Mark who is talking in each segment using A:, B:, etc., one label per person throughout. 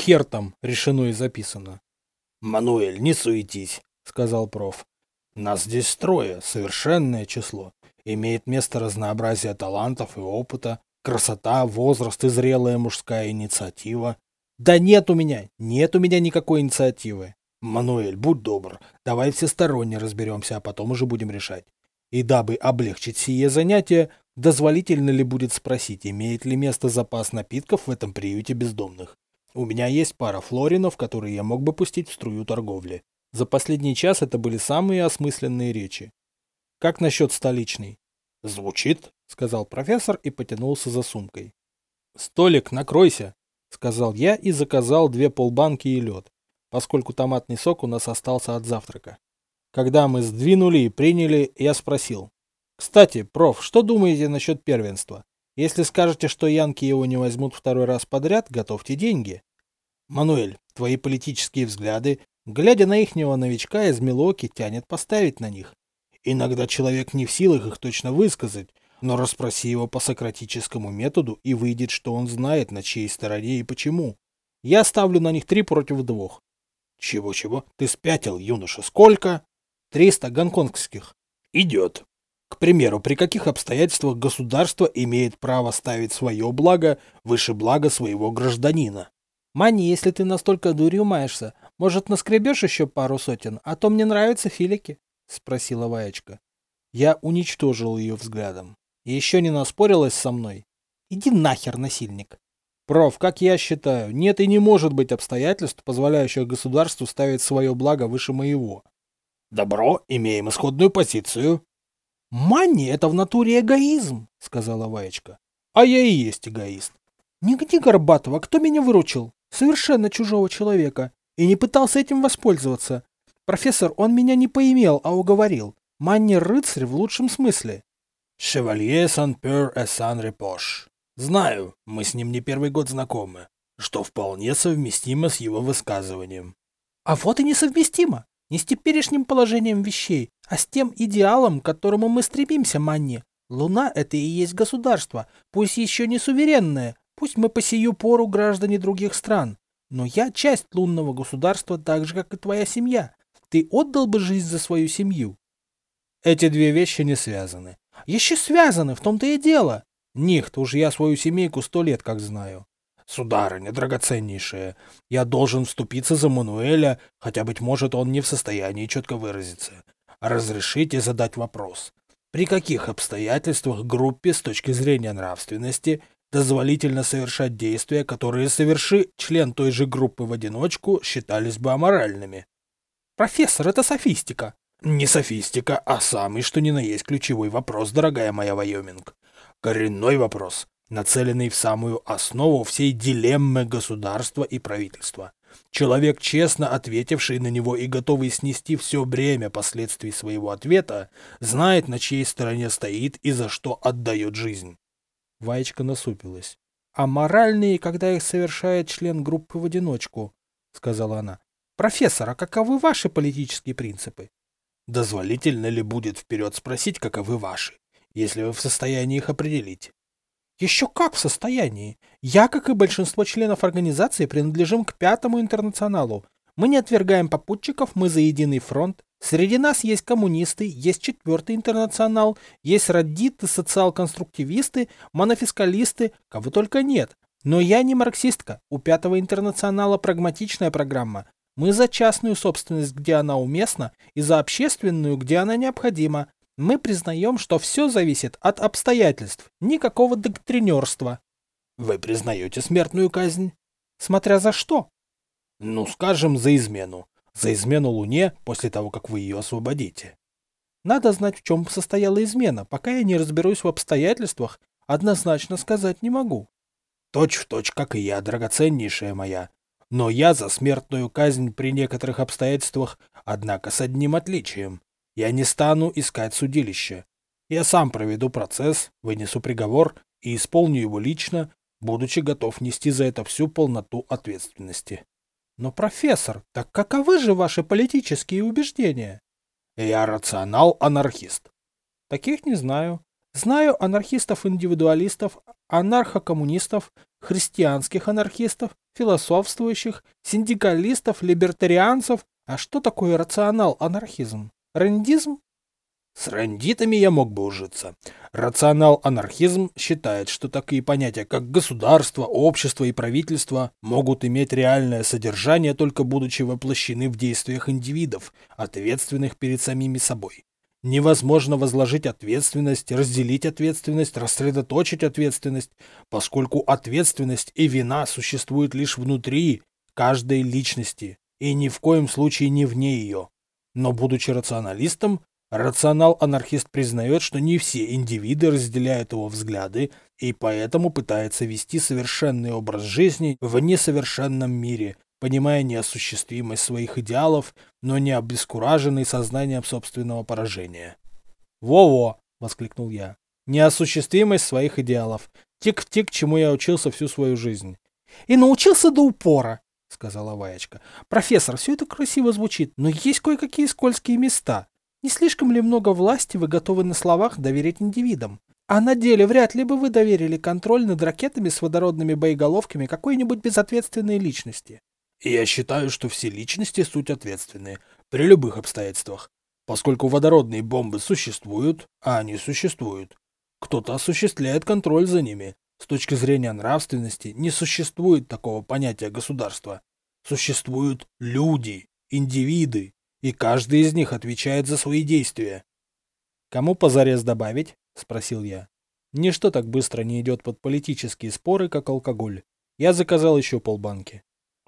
A: Хер там решено и записано.
B: Мануэль, не суетись, сказал проф. Нас здесь трое, совершенное число. Имеет место разнообразие талантов и опыта, красота, возраст и зрелая мужская инициатива.
A: Да нет у меня, нет у меня никакой инициативы.
B: Мануэль, будь добр, давай всесторонне разберемся, а потом уже будем решать. И дабы облегчить сие занятие, дозволительно ли будет спросить, имеет ли место запас напитков в этом приюте бездомных. У меня есть пара флоринов, которые я мог бы пустить в струю торговли.
A: За последний час это были самые осмысленные речи. Как насчет столичной?
B: Звучит, сказал профессор и потянулся за сумкой.
A: Столик, накройся, сказал я и заказал две полбанки и лед, поскольку томатный сок у нас остался от завтрака. Когда мы сдвинули и приняли, я спросил. Кстати, проф, что думаете насчет первенства? Если скажете, что янки его не возьмут второй раз подряд, готовьте деньги.
B: Мануэль, твои политические взгляды, глядя на ихнего новичка из Милоки, тянет поставить на них. Иногда человек не в силах их точно высказать, но расспроси его по сократическому методу, и выйдет, что он знает, на чьей стороне и почему.
A: Я ставлю на них три против двух.
B: Чего-чего? Ты спятил, юноша. Сколько?
A: Триста гонконгских.
B: Идет. К примеру, при каких обстоятельствах государство имеет право ставить свое благо выше блага своего гражданина?
A: Мани, если ты настолько дурью маешься, может, наскребешь еще пару сотен, а то мне нравятся филики? — спросила Ваечка. Я уничтожил ее взглядом. Еще не наспорилась со мной. Иди нахер, насильник. Проф, как я считаю, нет и не может быть обстоятельств, позволяющих государству ставить свое благо выше моего.
B: Добро, имеем исходную позицию.
A: Манни — это в натуре эгоизм, — сказала Ваечка.
B: А я и есть эгоист.
A: Нигде Горбатова, кто меня выручил? Совершенно чужого человека. И не пытался этим воспользоваться. Профессор, он меня не поимел, а уговорил. Манни — рыцарь в лучшем смысле.
B: Шевалье сан-пер и сан-репош. Знаю, мы с ним не первый год знакомы, что вполне совместимо с его высказыванием.
A: А вот и несовместимо. Не с теперешним положением вещей, а с тем идеалом, к которому мы стремимся, Манни. Луна — это и есть государство, пусть еще не суверенное, пусть мы по сию пору граждане других стран. Но я часть лунного государства так же, как и твоя семья. Ты отдал бы жизнь за свою семью?
B: Эти две вещи не связаны.
A: Еще связаны, в том-то и дело. Нихт, уж я свою семейку сто лет как знаю.
B: Сударыня, драгоценнейшая, я должен вступиться за Мануэля, хотя, быть может, он не в состоянии четко выразиться. Разрешите задать вопрос. При каких обстоятельствах группе с точки зрения нравственности дозволительно совершать действия, которые соверши член той же группы в одиночку, считались бы аморальными?
A: Профессор, это софистика.
B: Не софистика, а самый что ни на есть ключевой вопрос, дорогая моя Вайоминг. Коренной вопрос, нацеленный в самую основу всей дилеммы государства и правительства. Человек, честно ответивший на него и готовый снести все бремя последствий своего ответа, знает, на чьей стороне стоит и за что отдает жизнь.
A: Ваечка насупилась. «А моральные, когда их совершает член группы в одиночку?» — сказала она. «Профессор, а каковы ваши политические принципы?»
B: «Дозволительно ли будет вперед спросить, каковы ваши, если вы в состоянии их определить?»
A: Еще как в состоянии. Я, как и большинство членов организации, принадлежим к пятому интернационалу. Мы не отвергаем попутчиков, мы за единый фронт. Среди нас есть коммунисты, есть четвертый интернационал, есть радиты, социал-конструктивисты, монофискалисты, кого только нет. Но я не марксистка. У пятого интернационала прагматичная программа. Мы за частную собственность, где она уместна, и за общественную, где она необходима. Мы признаем, что все зависит от обстоятельств, никакого доктринерства.
B: Вы признаете смертную казнь?
A: Смотря за что.
B: Ну, скажем, за измену. За измену Луне после того, как вы ее освободите.
A: Надо знать, в чем состояла измена. Пока я не разберусь в обстоятельствах, однозначно сказать не могу.
B: Точь в точь, как и я, драгоценнейшая моя. Но я за смертную казнь при некоторых обстоятельствах, однако с одним отличием. Я не стану искать судилище. Я сам проведу процесс, вынесу приговор и исполню его лично, будучи готов нести за это всю полноту ответственности.
A: Но, профессор, так каковы же ваши политические убеждения?
B: Я рационал-анархист.
A: Таких не знаю. Знаю анархистов-индивидуалистов, анархокоммунистов, христианских анархистов, философствующих, синдикалистов, либертарианцев. А что такое рационал-анархизм? Рендизм?
B: С рандитами я мог бы ужиться. Рационал-анархизм считает, что такие понятия, как государство, общество и правительство, могут иметь реальное содержание, только будучи воплощены в действиях индивидов, ответственных перед самими собой. Невозможно возложить ответственность, разделить ответственность, рассредоточить ответственность, поскольку ответственность и вина существуют лишь внутри каждой личности и ни в коем случае не вне ее. Но будучи рационалистом, рационал-анархист признает, что не все индивиды разделяют его взгляды и поэтому пытается вести совершенный образ жизни в несовершенном мире, понимая неосуществимость своих идеалов, но не обескураженный сознанием собственного поражения.
A: «Во-во!» — воскликнул я. «Неосуществимость своих идеалов. Тик-тик, чему я учился всю свою жизнь». «И научился до упора!» — сказала Ваечка. «Профессор, все это красиво звучит, но есть кое-какие скользкие места. Не слишком ли много власти вы готовы на словах доверить индивидам? А на деле вряд ли бы вы доверили контроль над ракетами с водородными боеголовками какой-нибудь безответственной личности.
B: Я считаю, что все личности суть ответственные, при любых обстоятельствах, поскольку водородные бомбы существуют, а они существуют. Кто-то осуществляет контроль за ними. С точки зрения нравственности не существует такого понятия государства. Существуют люди, индивиды, и каждый из них отвечает за свои действия.
A: «Кому позарез добавить?» – спросил я. «Ничто так быстро не идет под политические споры, как алкоголь. Я заказал еще полбанки».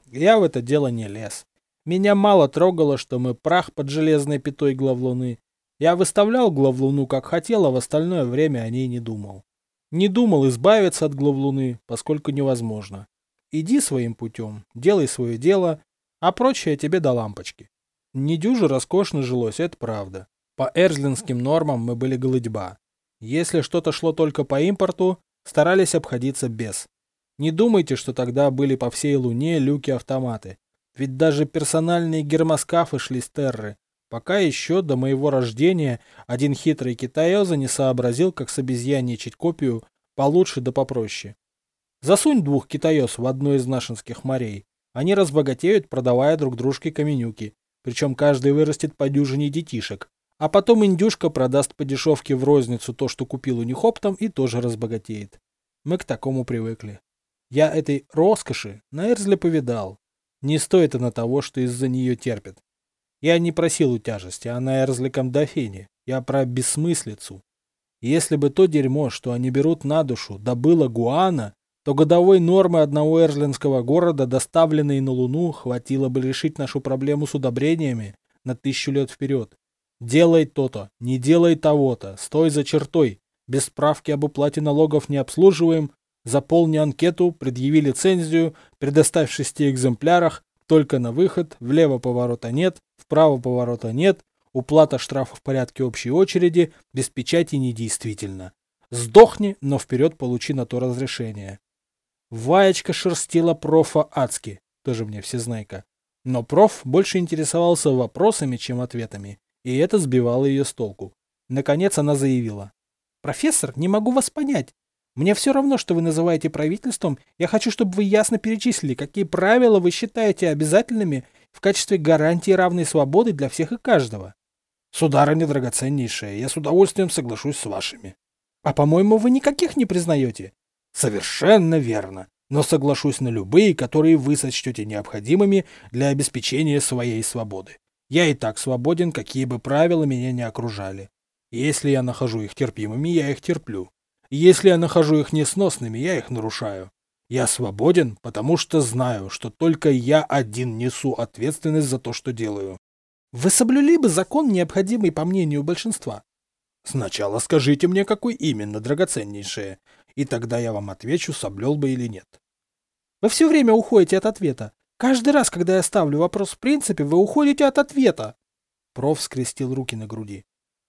A: Я в это дело не лез. Меня мало трогало, что мы прах под железной пятой главлуны. Я выставлял главлуну как хотел, а в остальное время о ней не думал. Не думал избавиться от главлуны, поскольку невозможно. Иди своим путем, делай свое дело, а прочее тебе до лампочки. Не дюже роскошно жилось, это правда. По эрзлинским нормам мы были голодьба. Если что-то шло только по импорту, старались обходиться без. Не думайте, что тогда были по всей Луне люки-автоматы. Ведь даже персональные гермоскафы шли с Терры. Пока еще до моего рождения один хитрый китаёза не сообразил, как с обезьяничать копию получше да попроще. Засунь двух китаёз в одну из нашинских морей. Они разбогатеют, продавая друг дружке каменюки. Причем каждый вырастет по дюжине детишек. А потом индюшка продаст по дешевке в розницу то, что купил у них оптом, и тоже разбогатеет. Мы к такому привыкли. Я этой роскоши на Эрзле повидал. Не стоит она того, что из-за нее терпит. Я не про силу тяжести, а на Эрзликом дофине. Я про бессмыслицу. Если бы то дерьмо, что они берут на душу, добыло Гуана, то годовой нормы одного эрзлинского города, доставленной на Луну, хватило бы решить нашу проблему с удобрениями на тысячу лет вперед. Делай то-то, не делай того-то, стой за чертой. Без справки об уплате налогов не обслуживаем, Заполни анкету, предъяви лицензию, предоставь в шести экземплярах, только на выход, влево поворота нет, вправо поворота нет, уплата штрафа в порядке общей очереди, без печати недействительно. Сдохни, но вперед получи на то разрешение. Ваечка шерстила профа адски, тоже мне всезнайка. Но проф больше интересовался вопросами, чем ответами, и это сбивало ее с толку. Наконец она заявила. «Профессор, не могу вас понять. Мне все равно, что вы называете правительством, я хочу, чтобы вы ясно перечислили, какие правила вы считаете обязательными в качестве гарантии равной свободы для всех и каждого.
B: Сударыня драгоценнейшая, я с удовольствием соглашусь с вашими.
A: А по-моему, вы никаких не признаете.
B: Совершенно верно. Но соглашусь на любые, которые вы сочтете необходимыми для обеспечения своей свободы. Я и так свободен, какие бы правила меня не окружали. Если я нахожу их терпимыми, я их терплю. Если я нахожу их несносными, я их нарушаю. Я свободен, потому что знаю, что только я один несу ответственность за то, что делаю.
A: Вы соблюли бы закон, необходимый по мнению большинства?
B: Сначала скажите мне, какой именно драгоценнейшее, и тогда я вам отвечу, соблюл бы или нет.
A: Вы все время уходите от ответа. Каждый раз, когда я ставлю вопрос в принципе, вы уходите от ответа.
B: Проф скрестил руки на груди.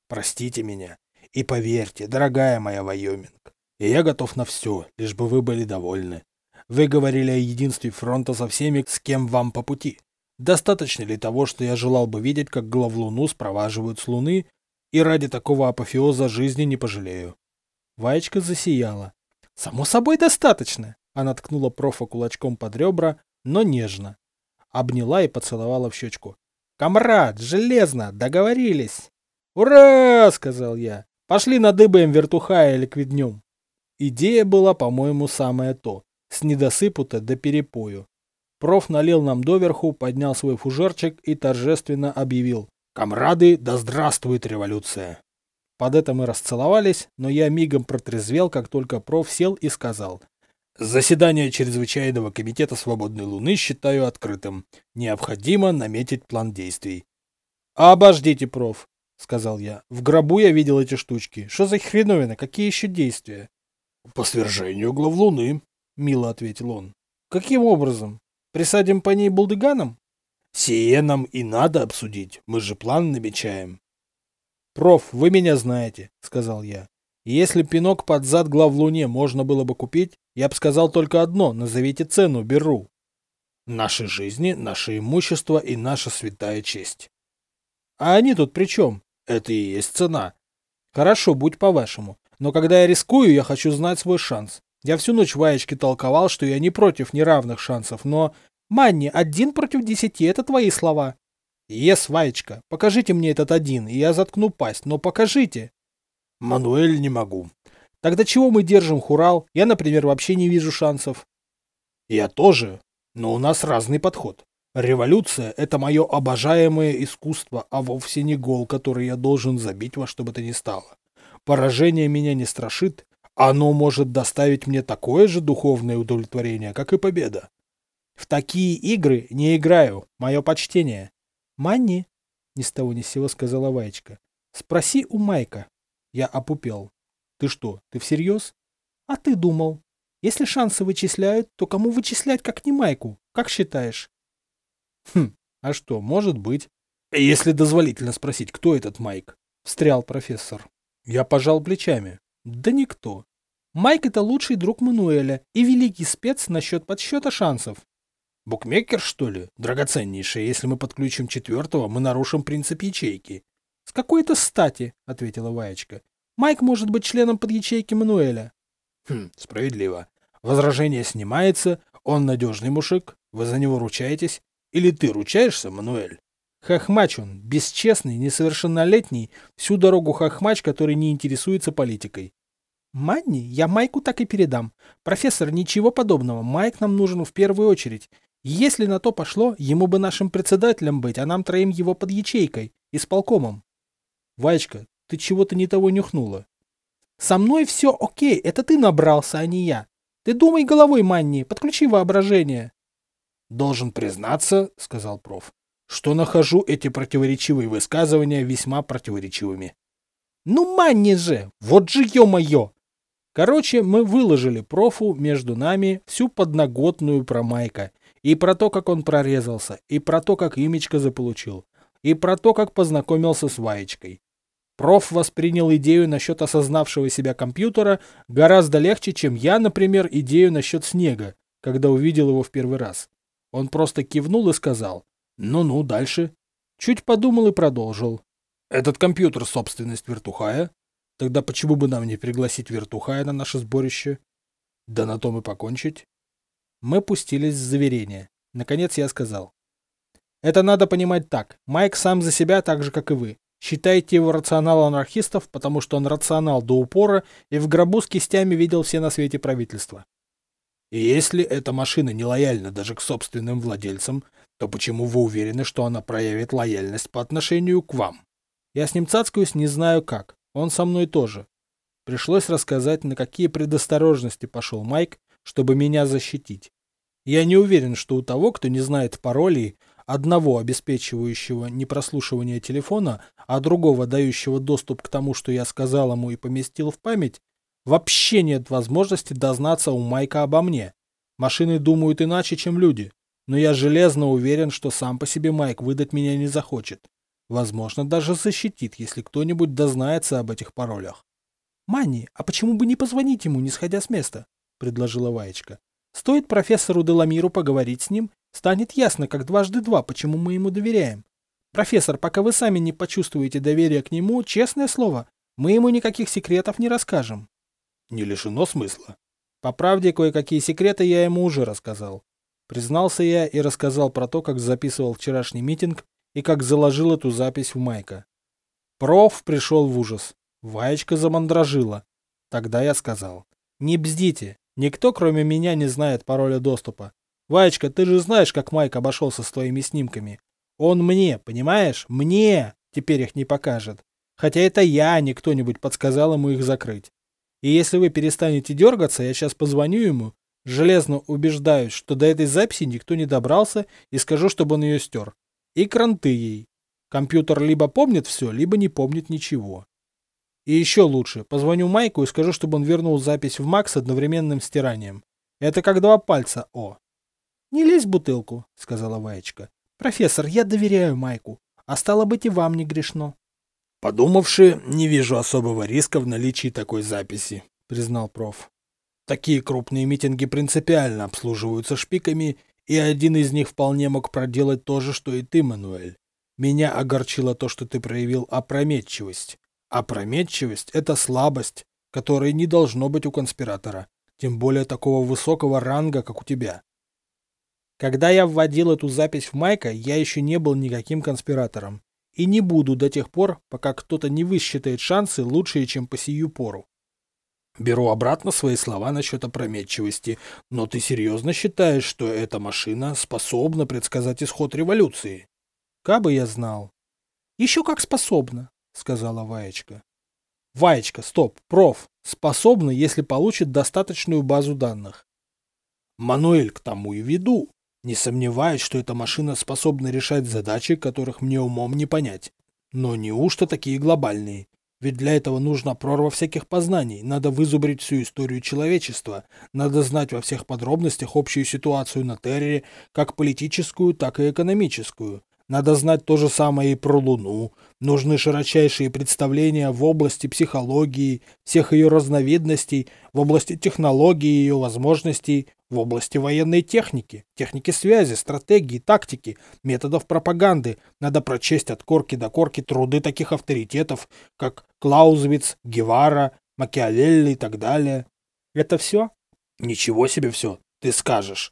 B: Простите меня. И поверьте, дорогая моя Вайоминг, я готов на все, лишь бы вы были довольны. Вы говорили о единстве фронта со всеми, с кем вам по пути. Достаточно ли того, что я желал бы видеть, как главлуну спроваживают с Луны, и ради такого апофеоза жизни не пожалею?
A: Ваечка засияла. Само собой достаточно. Она ткнула профа кулачком под ребра, но нежно. Обняла и поцеловала в щечку. «Камрад, железно, договорились!» «Ура!» — сказал я. «Пошли надыбаем вертухая ликвиднем». Идея была, по-моему, самое то. С недосыпу-то до перепою. Проф налил нам доверху, поднял свой фужерчик и торжественно объявил. «Камрады, да здравствует революция!» Под это мы расцеловались, но я мигом протрезвел, как только проф сел и сказал. Заседание чрезвычайного комитета свободной Луны считаю открытым. Необходимо наметить план действий. Обождите, проф, сказал я. В гробу я видел эти штучки. Что за хреновина? Какие еще действия? По свержению глав Луны, мило ответил он. Каким образом? Присадим по ней булдыганом? Сие нам и надо обсудить. Мы же план намечаем. Проф, вы меня знаете, сказал я. Если пинок под зад глав Луне можно было бы купить, я бы сказал только одно, назовите цену, беру. Наши жизни, наше имущество и наша святая честь. А они тут при чем? Это и есть цена. Хорошо, будь по-вашему. Но когда я рискую, я хочу знать свой шанс. Я всю ночь Ваечке толковал, что я не против неравных шансов, но... Манни, один против десяти — это твои слова. Ес, Ваечка, покажите мне этот один, и я заткну пасть, но покажите. Мануэль не могу. Тогда чего мы держим Хурал? Я, например, вообще не вижу шансов. Я тоже, но у нас разный подход. Революция — это мое обожаемое искусство, а вовсе не гол, который я должен забить во что бы то ни стало. Поражение меня не страшит, оно может доставить мне такое же духовное удовлетворение, как и победа. В такие игры не играю, мое почтение. Манни, ни с того ни с сего сказала Ваечка, спроси у Майка. Я опупел. Ты что, ты всерьез? А ты думал? Если шансы вычисляют, то кому вычислять, как не Майку? Как считаешь? Хм, а что, может быть. Если дозволительно спросить, кто этот Майк? Встрял профессор. Я пожал плечами. Да никто. Майк это лучший друг Мануэля и великий спец насчет подсчета шансов. Букмекер, что ли? Драгоценнейший. Если мы подключим четвертого, мы нарушим принцип ячейки. С какой-то стати, ответила Ваечка. Майк может быть членом подячейки Мануэля. Хм, справедливо. Возражение снимается, он надежный мужик, вы за него ручаетесь. Или ты ручаешься, Мануэль? Хохмач он, бесчестный, несовершеннолетний, всю дорогу хохмач, который не интересуется политикой. Манни, я Майку так и передам. Профессор, ничего подобного, Майк нам нужен в первую очередь. Если на то пошло, ему бы нашим председателем быть, а нам троим его под ячейкой, исполкомом. Ваечка, ты чего-то не того нюхнула. Со мной все окей, это ты набрался, а не я. Ты думай головой, Манни, подключи воображение. Должен признаться, сказал проф, что нахожу эти противоречивые высказывания весьма противоречивыми. Ну, Манни же, вот же ё-моё! Короче, мы выложили профу между нами всю подноготную про Майка, и про то, как он прорезался, и про то, как имечко заполучил, и про то, как познакомился с Ваечкой. Проф воспринял идею насчет осознавшего себя компьютера гораздо легче, чем я, например, идею насчет снега, когда увидел его в первый раз. Он просто кивнул и сказал «Ну-ну, дальше». Чуть подумал и продолжил. «Этот компьютер — собственность Вертухая. Тогда почему бы нам не пригласить Вертухая на наше сборище? Да на том и покончить». Мы пустились в заверение. Наконец я сказал. «Это надо понимать так. Майк сам за себя так же, как и вы. Считайте его рационал анархистов, потому что он рационал до упора и в гробу с кистями видел все на свете правительства. И если эта машина не лояльна даже к собственным владельцам, то почему вы уверены, что она проявит лояльность по отношению к вам? Я с ним цацкаюсь не знаю как. Он со мной тоже. Пришлось рассказать, на какие предосторожности пошел Майк, чтобы меня защитить. Я не уверен, что у того, кто не знает паролей, одного обеспечивающего непрослушивание телефона, а другого дающего доступ к тому, что я сказал ему и поместил в память, вообще нет возможности дознаться у Майка обо мне. Машины думают иначе, чем люди. Но я железно уверен, что сам по себе Майк выдать меня не захочет. Возможно, даже защитит, если кто-нибудь дознается об этих паролях. «Манни, а почему бы не позвонить ему, не сходя с места?» — предложила Ваечка. «Стоит профессору Деламиру поговорить с ним, Станет ясно, как дважды два, почему мы ему доверяем. Профессор, пока вы сами не почувствуете доверия к нему, честное слово, мы ему никаких секретов не расскажем.
B: Не лишено смысла.
A: По правде, кое-какие секреты я ему уже рассказал. Признался я и рассказал про то, как записывал вчерашний митинг и как заложил эту запись в Майка. Проф пришел в ужас. Ваечка замандражила. Тогда я сказал. Не бздите. Никто, кроме меня, не знает пароля доступа. Ваечка, ты же знаешь, как Майк обошелся с твоими снимками. Он мне, понимаешь? Мне теперь их не покажет. Хотя это я, а не кто-нибудь подсказал ему их закрыть. И если вы перестанете дергаться, я сейчас позвоню ему, железно убеждаюсь, что до этой записи никто не добрался, и скажу, чтобы он ее стер. И кранты ей. Компьютер либо помнит все, либо не помнит ничего. И еще лучше, позвоню Майку и скажу, чтобы он вернул запись в Макс с одновременным стиранием. Это как два пальца О. «Не лезь в бутылку», — сказала Ваечка. «Профессор, я доверяю Майку, а стало быть и вам не грешно».
B: Подумавши, не вижу особого риска в наличии такой записи, признал проф. Такие крупные митинги принципиально обслуживаются шпиками, и один из них вполне мог проделать то же, что и ты, Мануэль. Меня огорчило то, что ты проявил опрометчивость. Опрометчивость — это слабость, которой не должно быть у конспиратора, тем более такого высокого ранга, как у тебя.
A: Когда я вводил эту запись в Майка, я еще не был никаким конспиратором. И не буду до тех пор, пока кто-то не высчитает шансы лучшие, чем по сию пору.
B: Беру обратно свои слова насчет опрометчивости, но ты серьезно считаешь, что эта машина способна предсказать исход революции?
A: Кабы я знал. Еще как способна, сказала Ваечка. Ваечка, стоп, проф, способна, если получит достаточную базу данных.
B: Мануэль, к тому и веду. Не сомневаюсь, что эта машина способна решать задачи, которых мне умом не понять. Но неужто такие глобальные? Ведь для этого нужна прорва всяких познаний, надо вызубрить всю историю человечества, надо знать во всех подробностях общую ситуацию на Терре, как политическую, так и экономическую. Надо знать то же самое и про Луну. Нужны широчайшие представления в области психологии, всех ее разновидностей, в области технологии и ее возможностей, в области военной техники, техники связи, стратегии, тактики, методов пропаганды. Надо прочесть от корки до корки труды таких авторитетов, как Клаузевиц, Гевара, Макиавелли и так далее.
A: Это все?
B: Ничего себе все, ты скажешь.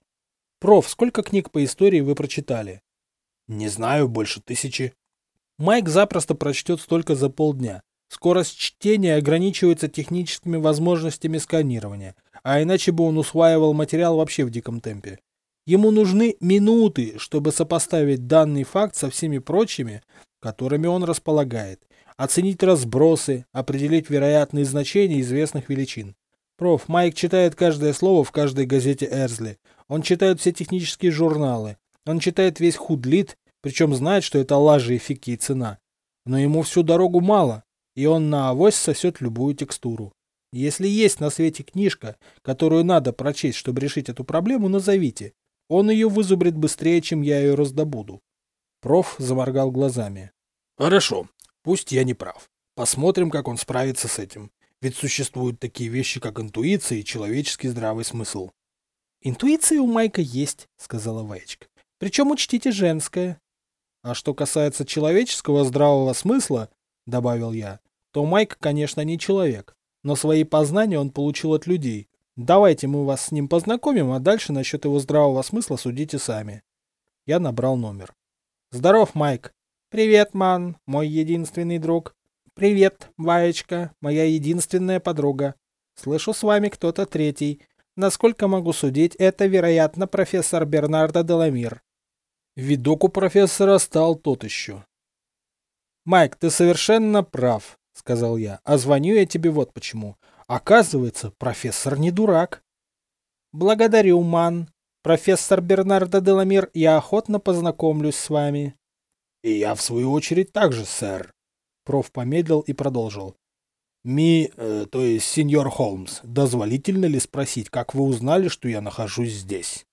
A: Проф, сколько книг по истории вы прочитали?
B: Не знаю, больше тысячи.
A: Майк запросто прочтет столько за полдня. Скорость чтения ограничивается техническими возможностями сканирования, а иначе бы он усваивал материал вообще в диком темпе. Ему нужны минуты, чтобы сопоставить данный факт со всеми прочими, которыми он располагает, оценить разбросы, определить вероятные значения известных величин. Проф, Майк читает каждое слово в каждой газете Эрзли. Он читает все технические журналы. Он читает весь худлит причем знает, что это лажа и фики и цена. Но ему всю дорогу мало, и он на авось сосет любую текстуру. Если есть на свете книжка, которую надо прочесть, чтобы решить эту проблему, назовите. Он ее вызубрит быстрее, чем я ее раздобуду. Проф заморгал глазами.
B: Хорошо, пусть я не прав. Посмотрим, как он справится с этим. Ведь существуют такие вещи, как интуиция и человеческий здравый смысл.
A: Интуиция у Майка есть, сказала Ваечка. Причем учтите женское. А что касается человеческого здравого смысла, добавил я, то Майк, конечно, не человек, но свои познания он получил от людей. Давайте мы вас с ним познакомим, а дальше насчет его здравого смысла судите сами. Я набрал номер. Здоров, Майк. Привет, Ман, мой единственный друг. Привет, Ваечка, моя единственная подруга. Слышу, с вами кто-то третий. Насколько могу судить, это, вероятно, профессор Бернардо Деламир. Видок у профессора стал тот еще. «Майк, ты совершенно прав», — сказал я. «А звоню я тебе вот почему. Оказывается, профессор не дурак». «Благодарю, Ман. Профессор Бернардо Деламир, я охотно познакомлюсь с вами».
B: «И я, в свою очередь, также, сэр».
A: Проф помедлил и продолжил.
B: «Ми, э, то есть сеньор Холмс, дозволительно ли спросить, как вы узнали, что я нахожусь здесь?»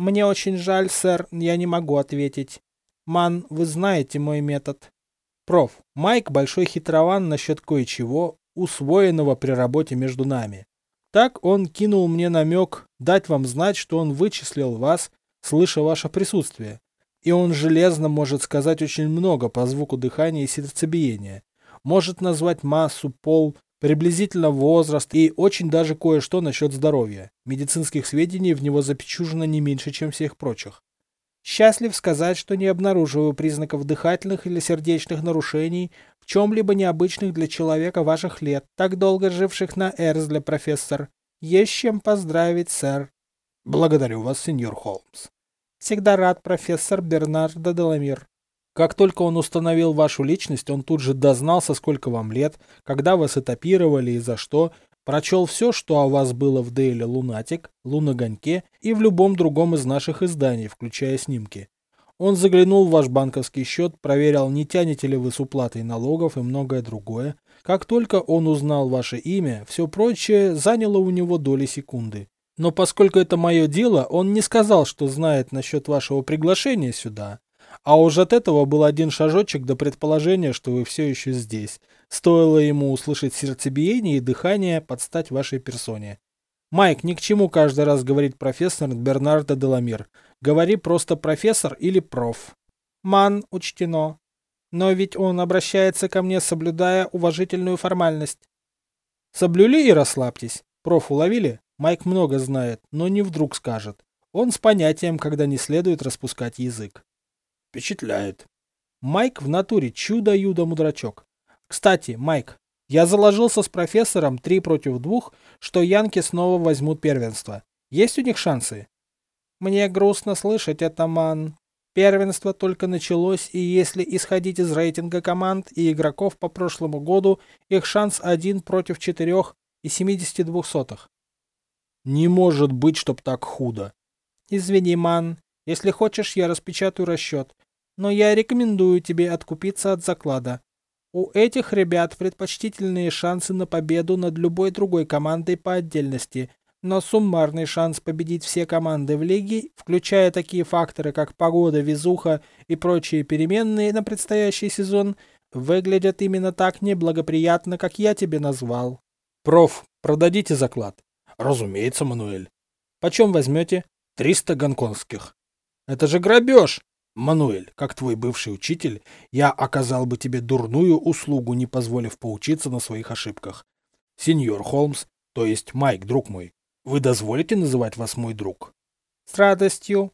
A: Мне очень жаль, сэр, я не могу ответить. Ман, вы знаете мой метод. Проф, Майк большой хитрован насчет кое-чего, усвоенного при работе между нами. Так он кинул мне намек дать вам знать, что он вычислил вас, слыша ваше присутствие. И он железно может сказать очень много по звуку дыхания и сердцебиения. Может назвать массу, пол, приблизительно возраст и очень даже кое-что насчет здоровья. Медицинских сведений в него запечужено не меньше, чем всех прочих. Счастлив сказать, что не обнаруживаю признаков дыхательных или сердечных нарушений в чем-либо необычных для человека ваших лет, так долго живших на Эрзле, профессор. Есть чем поздравить, сэр.
B: Благодарю вас, сеньор Холмс.
A: Всегда рад, профессор Бернардо Деламир. Как только он установил вашу личность, он тут же дознался, сколько вам лет, когда вас этапировали и за что, прочел все, что о вас было в Дейле Лунатик, Луногоньке и в любом другом из наших изданий, включая снимки. Он заглянул в ваш банковский счет, проверил, не тянете ли вы с уплатой налогов и многое другое. Как только он узнал ваше имя, все прочее заняло у него доли секунды. Но поскольку это мое дело, он не сказал, что знает насчет вашего приглашения сюда, а уж от этого был один шажочек до предположения, что вы все еще здесь. Стоило ему услышать сердцебиение и дыхание под стать вашей персоне. Майк, ни к чему каждый раз говорить профессор Бернардо Деламир. Говори просто профессор или проф. Ман учтено. Но ведь он обращается ко мне, соблюдая уважительную формальность. Соблюли и расслабьтесь. Проф уловили? Майк много знает, но не вдруг скажет. Он с понятием, когда не следует распускать язык.
B: Впечатляет.
A: Майк в натуре чудо-юдо-мудрачок. Кстати, Майк, я заложился с профессором 3 против 2, что янки снова возьмут первенство. Есть у них шансы? Мне грустно слышать это, ман. Первенство только началось, и если исходить из рейтинга команд и игроков по прошлому году, их шанс 1 против 4 и 72 сотых.
B: Не может быть, чтоб так худо.
A: Извини, ман, если хочешь, я распечатаю расчет. Но я рекомендую тебе откупиться от заклада. У этих ребят предпочтительные шансы на победу над любой другой командой по отдельности, но суммарный шанс победить все команды в лиге, включая такие факторы, как погода, везуха и прочие переменные на предстоящий сезон, выглядят именно так неблагоприятно, как я тебе назвал.
B: Проф, продадите заклад.
A: Разумеется, Мануэль. Почем возьмете?
B: Триста гонконгских.
A: Это же грабеж!
B: Мануэль, как твой бывший учитель, я оказал бы тебе дурную услугу, не позволив поучиться на своих ошибках. Сеньор Холмс, то есть Майк, друг мой, вы дозволите называть вас мой друг?
A: С радостью.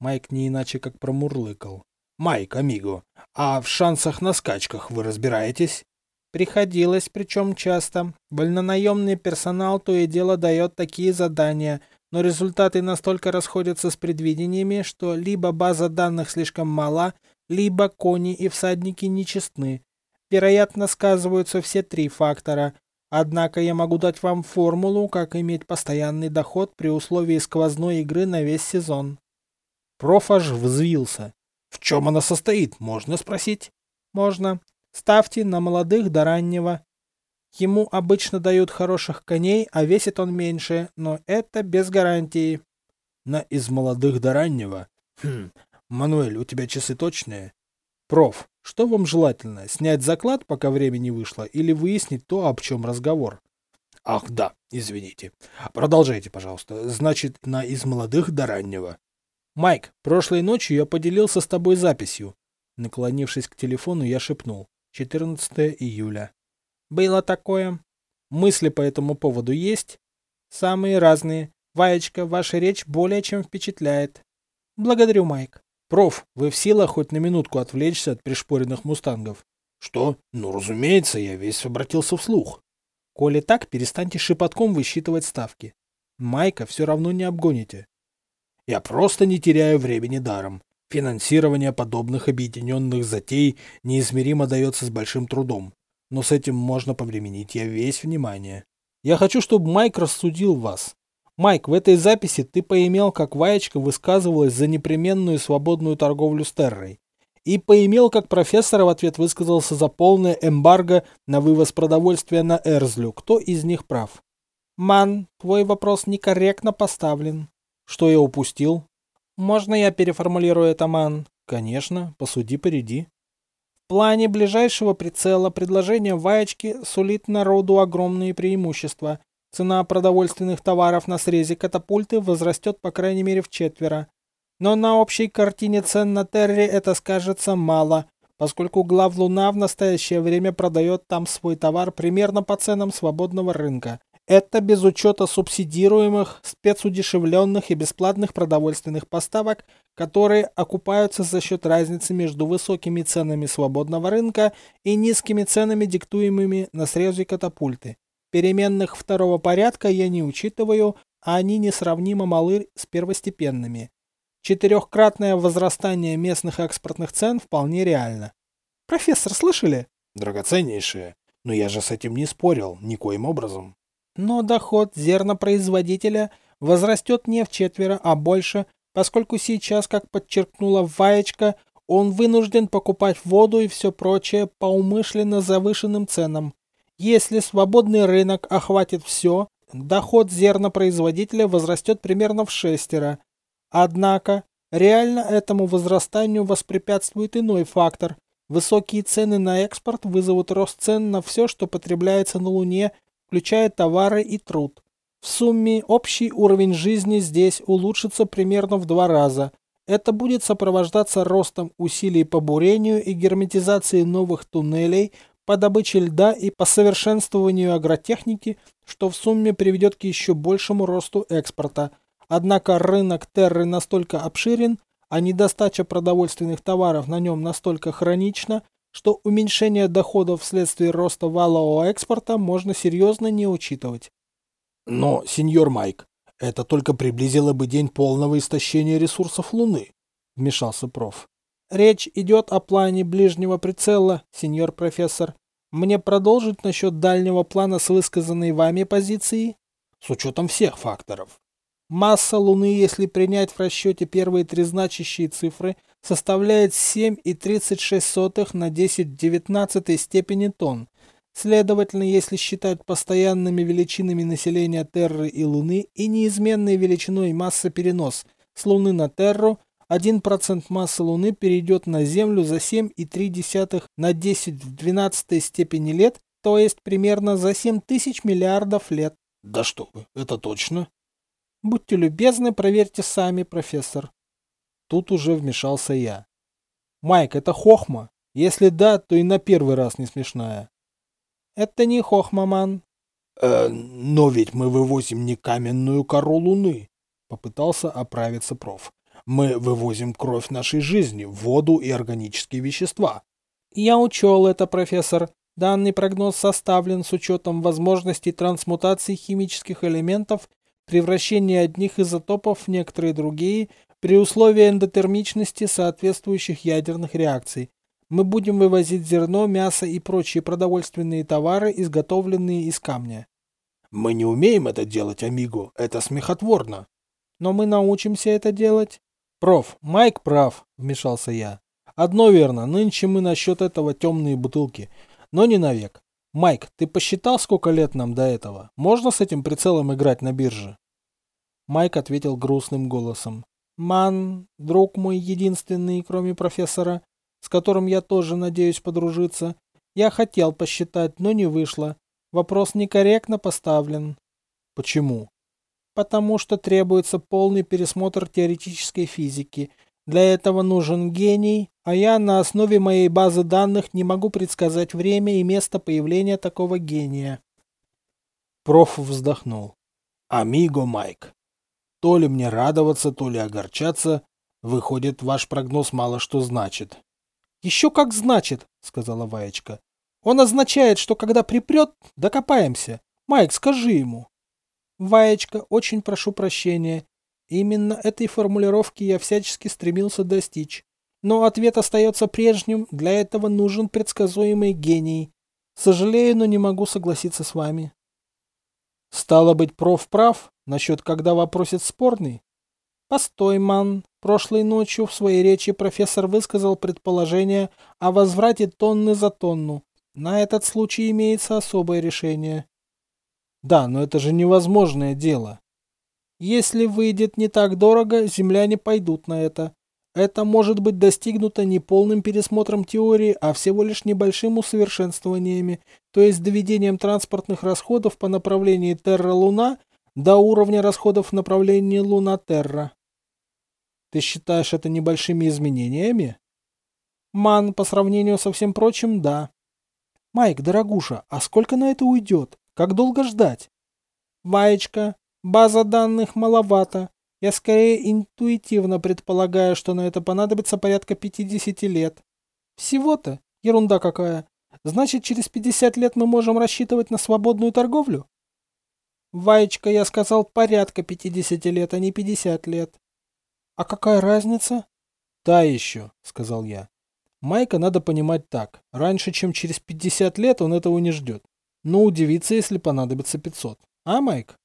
A: Майк не иначе как промурлыкал.
B: Майк, амиго, а в шансах на скачках вы разбираетесь?
A: Приходилось, причем часто. Вольнонаемный персонал то и дело дает такие задания — но результаты настолько расходятся с предвидениями, что либо база данных слишком мала, либо кони и всадники нечестны. Вероятно, сказываются все три фактора. Однако я могу дать вам формулу, как иметь постоянный доход при условии сквозной игры на весь сезон.
B: Проф аж взвился. В чем она состоит, можно спросить?
A: Можно. Ставьте на молодых до раннего. Ему обычно дают хороших коней, а весит он меньше, но это без гарантии.
B: На из молодых до раннего? Хм, Мануэль, у тебя часы точные? Проф, что вам желательно, снять заклад, пока время не вышло, или выяснить то, об чем разговор? Ах, да, извините. Продолжайте, пожалуйста. Значит, на из молодых до раннего.
A: Майк, прошлой ночью я поделился с тобой записью. Наклонившись к телефону, я шепнул. 14 июля. Было такое. Мысли по этому поводу есть? Самые разные. Ваечка, ваша речь более чем впечатляет. Благодарю, Майк.
B: Проф, вы в силах хоть на минутку отвлечься от пришпоренных мустангов? Что? Ну, разумеется, я весь обратился вслух.
A: Коли так, перестаньте шепотком высчитывать ставки. Майка все равно не обгоните.
B: Я просто не теряю времени даром. Финансирование подобных объединенных затей неизмеримо дается с большим трудом но с этим можно повременить, я весь внимание.
A: Я хочу, чтобы Майк рассудил вас. Майк, в этой записи ты поимел, как Ваечка высказывалась за непременную свободную торговлю с Террой. И поимел, как профессор в ответ высказался за полное эмбарго на вывоз продовольствия на Эрзлю. Кто из них прав? Ман, твой вопрос некорректно поставлен. Что я упустил? Можно я переформулирую это, Ман? Конечно, посуди, пореди. Плане ближайшего прицела предложение Ваечки сулит народу огромные преимущества. Цена продовольственных товаров на срезе катапульты возрастет по крайней мере в четверо. Но на общей картине цен на Терре это скажется мало. поскольку глав Луна в настоящее время продает там свой товар примерно по ценам свободного рынка. Это без учета субсидируемых, спецудешевленных и бесплатных продовольственных поставок, которые окупаются за счет разницы между высокими ценами свободного рынка и низкими ценами, диктуемыми на срезе катапульты. Переменных второго порядка я не учитываю, а они несравнимо малы с первостепенными. Четырехкратное возрастание местных экспортных цен вполне реально. Профессор, слышали?
B: Драгоценнейшее. Но я же с этим не спорил, никоим образом.
A: Но доход зернопроизводителя возрастет не в четверо, а больше, поскольку сейчас, как подчеркнула Ваечка, он вынужден покупать воду и все прочее по умышленно завышенным ценам. Если свободный рынок охватит все, доход зернопроизводителя возрастет примерно в шестеро, Однако, реально этому возрастанию воспрепятствует иной фактор. Высокие цены на экспорт вызовут рост цен на все, что потребляется на Луне, включая товары и труд. В сумме общий уровень жизни здесь улучшится примерно в два раза. Это будет сопровождаться ростом усилий по бурению и герметизации новых туннелей, по добыче льда и по совершенствованию агротехники, что в сумме приведет к еще большему росту экспорта – Однако рынок Терры настолько обширен, а недостача продовольственных товаров на нем настолько хронична, что уменьшение доходов вследствие роста валового экспорта можно серьезно не учитывать.
B: Но, сеньор Майк, это только приблизило бы день полного истощения ресурсов Луны, вмешался проф.
A: Речь идет о плане ближнего прицела, сеньор профессор. Мне продолжить насчет дальнего плана с высказанной вами позицией?
B: С учетом всех факторов.
A: Масса Луны, если принять в расчете первые три значащие цифры, составляет 7,36 на 10 в 19 степени тонн. Следовательно, если считать постоянными величинами населения Терры и Луны и неизменной величиной масса перенос с Луны на Терру, 1% массы Луны перейдет на Землю за 7,3 на 10 в 12 степени лет, то есть примерно за 7 тысяч миллиардов лет.
B: Да что вы, это точно?
A: Будьте любезны, проверьте сами, профессор. Тут уже вмешался я. Майк, это хохма? Если да, то и на первый раз не смешная. Это не хохма, ман.
B: Э, но ведь мы вывозим не каменную кору Луны, попытался оправиться проф. Мы вывозим кровь нашей жизни, воду и органические вещества.
A: Я учел это, профессор. Данный прогноз составлен с учетом возможностей трансмутации химических элементов превращение одних изотопов в некоторые другие при условии эндотермичности соответствующих ядерных реакций. Мы будем вывозить зерно, мясо и прочие продовольственные товары, изготовленные из камня.
B: Мы не умеем это делать, Амиго, это смехотворно.
A: Но мы научимся это делать. Проф, Майк прав, вмешался я. Одно верно, нынче мы насчет этого темные бутылки, но не навек. Майк, ты посчитал, сколько лет нам до этого? Можно с этим прицелом играть на бирже? Майк ответил грустным голосом. Ман, друг мой единственный, кроме профессора, с которым я тоже надеюсь подружиться, я хотел посчитать, но не вышло. Вопрос некорректно поставлен.
B: Почему?
A: Потому что требуется полный пересмотр теоретической физики. Для этого нужен гений, а я на основе моей базы данных не могу предсказать время и место появления такого гения.
B: Проф вздохнул. Амиго Майк, то ли мне радоваться, то ли огорчаться, выходит, ваш прогноз мало что значит.
A: Еще как значит, сказала Ваечка. Он означает, что когда припрет, докопаемся. Майк, скажи ему. Ваечка, очень прошу прощения. Именно этой формулировки я всячески стремился достичь. Но ответ остается прежним, для этого нужен предсказуемый гений. Сожалею, но не могу согласиться с вами. Стало быть, проф прав насчет когда вопросит спорный? Постой, ман. Прошлой ночью в своей речи профессор высказал предположение о возврате тонны за тонну. На этот случай имеется особое решение. Да, но это же невозможное дело. Если выйдет не так дорого, земляне пойдут на это. Это может быть достигнуто не полным пересмотром теории, а всего лишь небольшим усовершенствованиями, то есть доведением транспортных расходов по направлению Терра-Луна до уровня расходов в направлении Луна-Терра. Ты считаешь это небольшими изменениями? Ман, по сравнению со всем прочим, да. Майк, дорогуша, а сколько на это уйдет? Как долго ждать? Ваечка, база данных маловато. Я скорее интуитивно предполагаю, что на это понадобится порядка 50 лет. Всего-то? Ерунда какая. Значит, через 50 лет мы можем рассчитывать на свободную торговлю? Ваечка, я сказал, порядка 50 лет, а не 50 лет. А какая разница? Та еще, сказал я. Майка надо понимать так. Раньше, чем через 50 лет, он этого не ждет. Но удивится, если понадобится 500. А, Майк?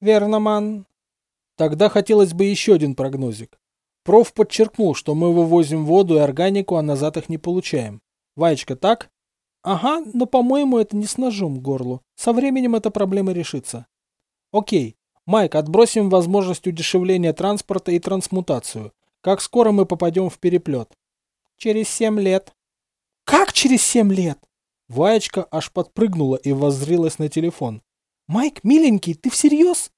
A: Верно, ман. Тогда хотелось бы еще один прогнозик. Проф подчеркнул, что мы вывозим воду и органику, а назад их не получаем. Ваечка, так? Ага, но, по-моему, это не с ножом к горлу. Со временем эта проблема решится. Окей. Майк, отбросим возможность удешевления транспорта и трансмутацию. Как скоро мы попадем в переплет? Через семь лет. Как через семь лет? Ваечка аж подпрыгнула и воззрилась на телефон. Майк, миленький, ты всерьез?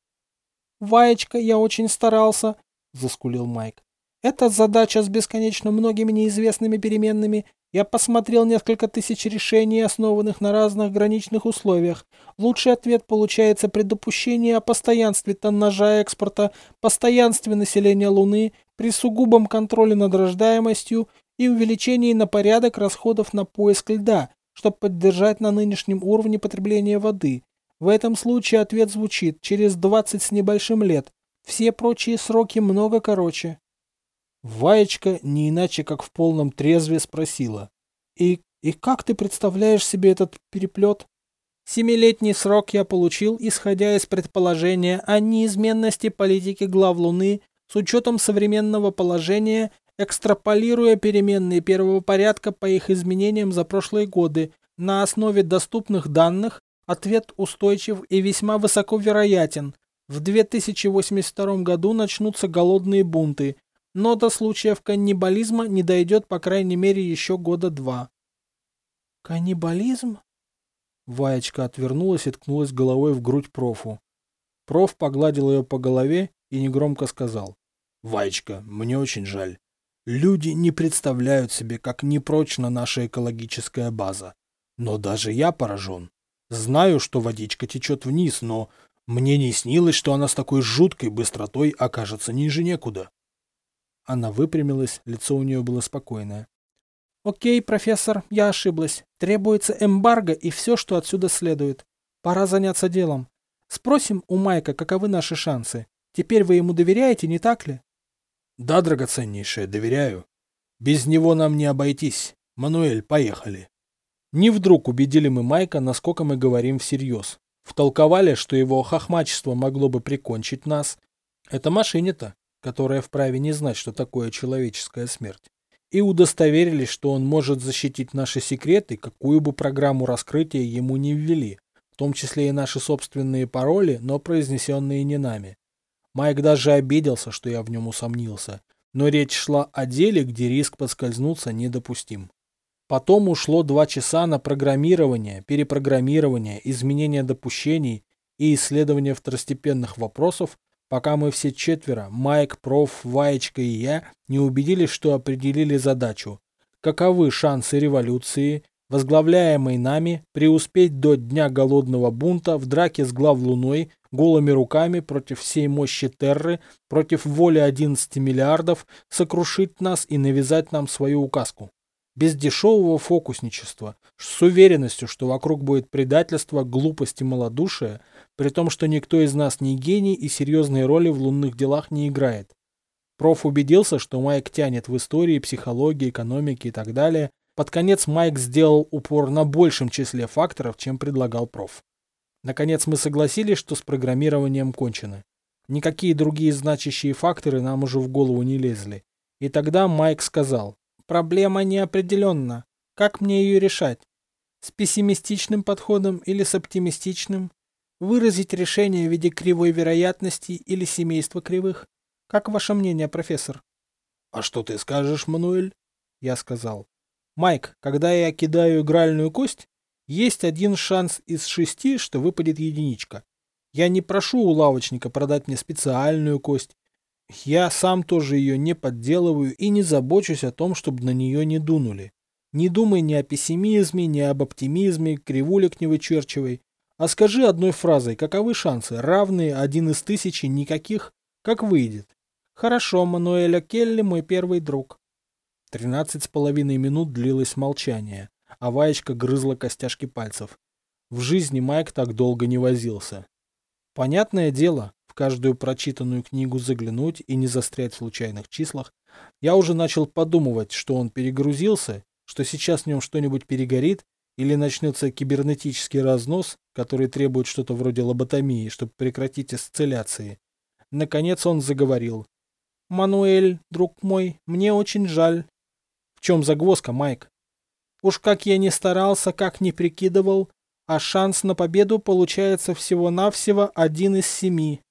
A: Ваечка, я очень старался, заскулил Майк. Это задача с бесконечно многими неизвестными переменными я посмотрел несколько тысяч решений, основанных на разных граничных условиях. Лучший ответ получается при допущении о постоянстве тоннажа экспорта, постоянстве населения Луны, при сугубом контроле над рождаемостью и увеличении на порядок расходов на поиск льда, чтобы поддержать на нынешнем уровне потребления воды. В этом случае ответ звучит через 20 с небольшим лет. Все прочие сроки много короче. Ваечка не иначе как в полном трезве спросила. «И, и как ты представляешь себе этот переплет?» Семилетний срок я получил, исходя из предположения о неизменности политики глав Луны с учетом современного положения, экстраполируя переменные первого порядка по их изменениям за прошлые годы. На основе доступных данных ответ устойчив и весьма высоко вероятен. В 2082 году начнутся голодные бунты, но до случаев каннибализма не дойдет по крайней мере еще года два. Каннибализм? Ваечка отвернулась и ткнулась головой в грудь профу. Проф погладил ее по голове и негромко сказал. «Ваечка, мне очень жаль. Люди не представляют себе, как непрочна наша экологическая база. Но даже я поражен. Знаю, что водичка течет вниз, но мне не снилось, что она с такой жуткой быстротой окажется ниже некуда. Она выпрямилась, лицо у нее было спокойное. «Окей, профессор, я ошиблась. Требуется эмбарго и все, что отсюда следует. Пора заняться делом. Спросим у Майка, каковы наши шансы. Теперь вы ему доверяете, не так ли?» «Да, драгоценнейшая, доверяю. Без него нам не обойтись. Мануэль, поехали». Не вдруг убедили мы Майка, насколько мы говорим всерьез. Втолковали, что его хохмачество могло бы прикончить нас. Это машине-то которая вправе не знать, что такое человеческая смерть, и удостоверились, что он может защитить наши секреты, какую бы программу раскрытия ему не ввели, в том числе и наши собственные пароли, но произнесенные не нами. Майк даже обиделся, что я в нем усомнился, но речь шла о деле, где риск подскользнуться недопустим. Потом ушло два часа на программирование, перепрограммирование, изменение допущений и исследование второстепенных вопросов, пока мы все четверо, Майк, Проф, Ваечка и я, не убедились, что определили задачу. Каковы шансы революции, возглавляемой нами, преуспеть до дня голодного бунта в драке с глав Луной, голыми руками против всей мощи Терры, против воли 11 миллиардов, сокрушить нас и навязать нам свою указку? Без дешевого фокусничества, с уверенностью, что вокруг будет предательство, глупость и малодушие, при том, что никто из нас не гений и серьезные роли в лунных делах не играет. Проф убедился, что Майк тянет в истории, психологии, экономике и так далее. Под конец Майк сделал упор на большем числе факторов, чем предлагал проф. Наконец мы согласились, что с программированием кончено. Никакие другие значащие факторы нам уже в голову не лезли. И тогда Майк сказал, проблема неопределенна. Как мне ее решать? С пессимистичным подходом или с оптимистичным? Выразить решение в виде кривой вероятности или семейства кривых? Как ваше мнение, профессор? А что ты скажешь, Мануэль? Я сказал. Майк, когда я кидаю игральную кость, есть один шанс из шести, что выпадет единичка. Я не прошу у лавочника продать мне специальную кость. Я сам тоже ее не подделываю и не забочусь о том, чтобы на нее не дунули. Не думай ни о пессимизме, ни об оптимизме, кривулек не вычерчивай. А скажи одной фразой, каковы шансы? Равные, один из тысячи, никаких? Как выйдет? Хорошо, Мануэля Келли мой первый друг. Тринадцать с половиной минут длилось молчание, а Ваечка грызла костяшки пальцев. В жизни Майк так долго не возился. Понятное дело, в каждую прочитанную книгу заглянуть и не застрять в случайных числах, я уже начал подумывать, что он перегрузился что сейчас в нем что-нибудь перегорит или начнется кибернетический разнос, который требует что-то вроде лоботомии, чтобы прекратить эсцеляции. Наконец он заговорил. «Мануэль, друг мой, мне очень жаль». «В чем загвоздка, Майк?» «Уж как я не старался, как не прикидывал, а шанс на победу получается всего-навсего один из семи».